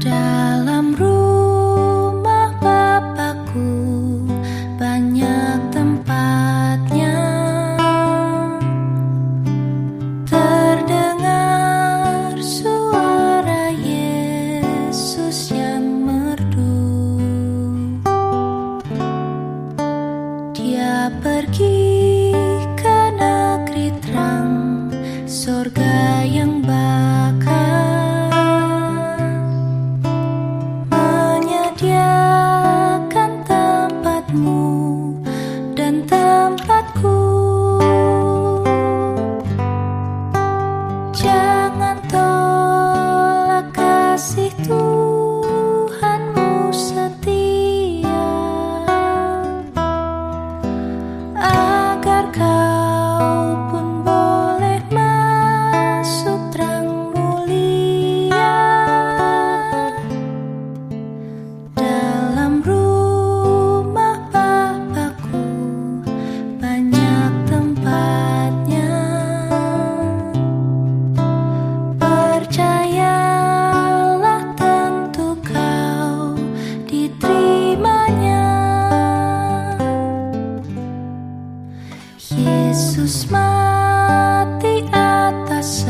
Dalam rumah bapakku banyak tempatnya. Terdengar suara Yesus yang merdu. Dia pergi ke negeri terang Sorga yang baik. Yesus mati atas